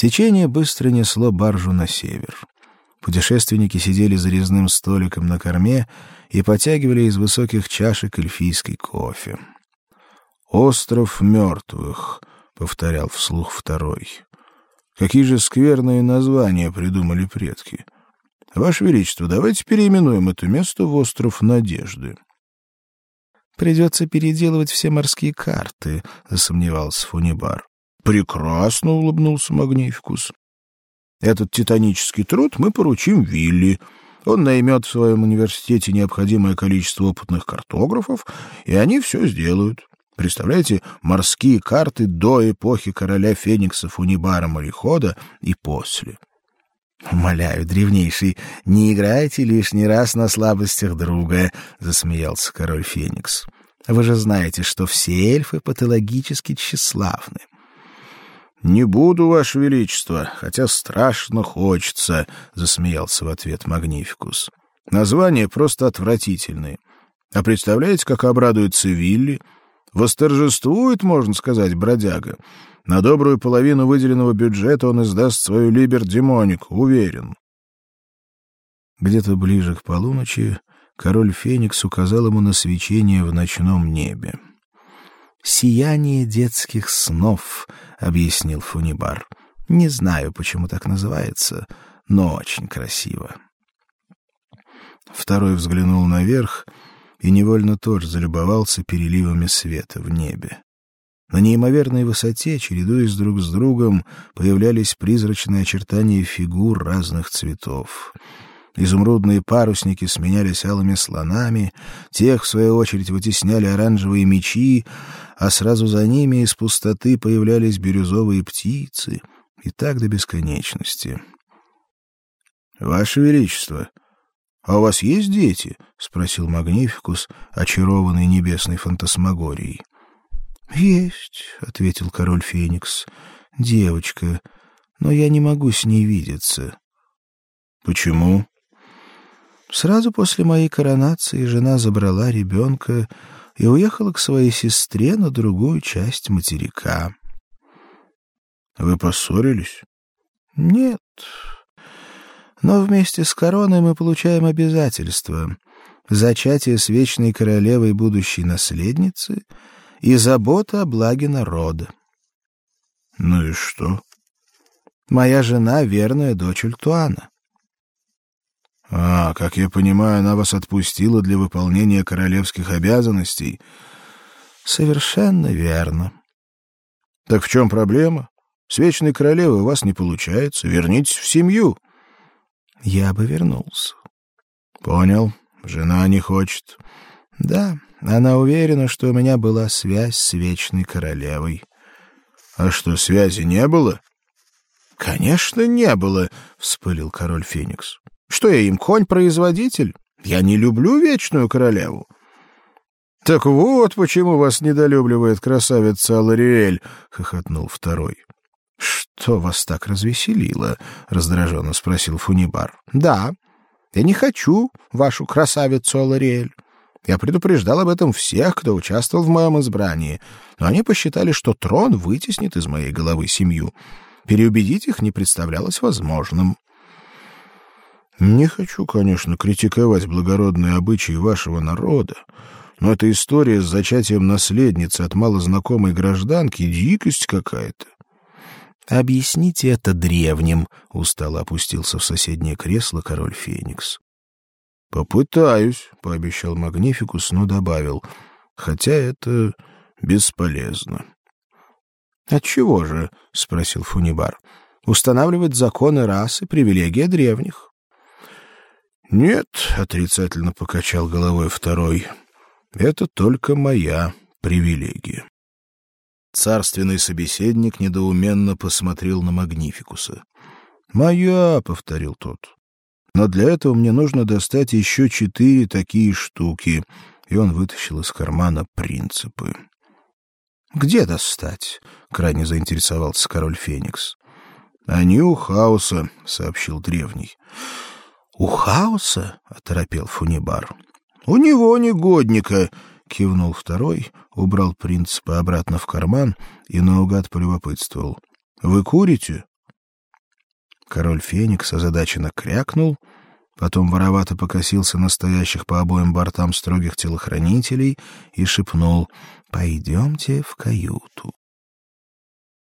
Течение быстро несло баржу на север. Путешественники сидели за резным столиком на корме и потягивали из высоких чашек эльфийский кофе. «Остров мертвых», — повторял вслух второй. «Какие же скверные названия придумали предки. Ваше Величество, давайте переименуем это место в Остров Надежды». «Придется переделывать все морские карты», — засомневался Фунибар. «Прекрасно», — улыбнулся Магнификус. «Этот титанический труд мы поручим Вилли». Он наймет в своем университете необходимое количество опытных картографов, и они все сделают. Представляете, морские карты до эпохи короля Феникса Фунибара морехода и после. Умоляю, древнейший, не играйте лишний раз на слабостях друга, засмеялся король Феникс. Вы же знаете, что все эльфы патологически тщеславны. Не буду, ваше величество, хотя страшно хочется, засмеялся в ответ Магнификус. Названия просто отвратительные. А представляете, как обрадуется Вилли? Восторжествует, можно сказать, бродяга. На добрую половину выделенного бюджета он издаст свою либер-демоник, уверен. Где-то ближе к полуночи король Феникс указал ему на свечение в ночном небе. «Сияние детских снов», — объяснил Фунибар. «Не знаю, почему так называется, но очень красиво». Второй взглянул наверх и невольно тоже залюбовался переливами света в небе. На неимоверной высоте, чередуясь друг с другом, появлялись призрачные очертания фигур разных цветов. Изумрудные парусники сменялись алыми слонами, тех, в свою очередь, вытесняли оранжевые мечи, а сразу за ними из пустоты появлялись бирюзовые птицы, и так до бесконечности. «Ваше Величество, а у вас есть дети?» — спросил Магнификус, очарованный небесной фантасмагорией. «Есть», — ответил король Феникс, — «девочка, но я не могу с ней видеться». «Почему?» Сразу после моей коронации жена забрала ребенка и уехала к своей сестре на другую часть материка. Вы поссорились? Нет. Но вместе с короной мы получаем обязательства: зачатие с вечной королевой будущей наследницы и забота о благе народа. Ну и что? Моя жена верная дочь Ультуана. А, как я понимаю, она вас отпустила для выполнения королевских обязанностей. Совершенно верно. Так в чем проблема? С вечной королевой у вас не получается. Вернитесь в семью. Я бы вернулся. Понял. Жена не хочет. Да, она уверена, что у меня была связь с вечной королевой. А что, связи не было? Конечно, не было, вспылил король Феникс. Что я им, конь-производитель? Я не люблю вечную королеву. — Так вот почему вас недолюбливает красавица Алариэль, — хохотнул второй. — Что вас так развеселило? — раздраженно спросил Фунибар. — Да, я не хочу вашу красавицу Алариэль. Я предупреждал об этом всех, кто участвовал в моем избрании, но они посчитали, что трон вытеснит из моей головы семью. Переубедить их не представлялось возможным. Не хочу, конечно, критиковать благородные обычаи вашего народа, но эта история с зачатием наследницы от малознакомой гражданки дикость какая-то. Объясните это древним, устало опустился в соседнее кресло король Феникс. Попытаюсь, пообещал Магнификус, но добавил: хотя это бесполезно. От чего же, спросил Фунибар. Устанавливать законы расы привилегия древних. Нет, отрицательно покачал головой второй. Это только моя привилегия. Царственный собеседник недоуменно посмотрел на Магнификуса. "Моя", повторил тот. "Но для этого мне нужно достать еще четыре такие штуки". И он вытащил из кармана принципы. Где достать? крайне заинтересовался король Феникс. Они у хаоса, сообщил древний. У хаоса? оторопел Фунибар. У него негодника, кивнул второй, убрал принципы обратно в карман и наугад полюбопытствовал. Вы курите? Король Феникс озадаченно крякнул, потом воровато покосился на стоящих по обоим бортам строгих телохранителей и шепнул «Пойдемте в каюту».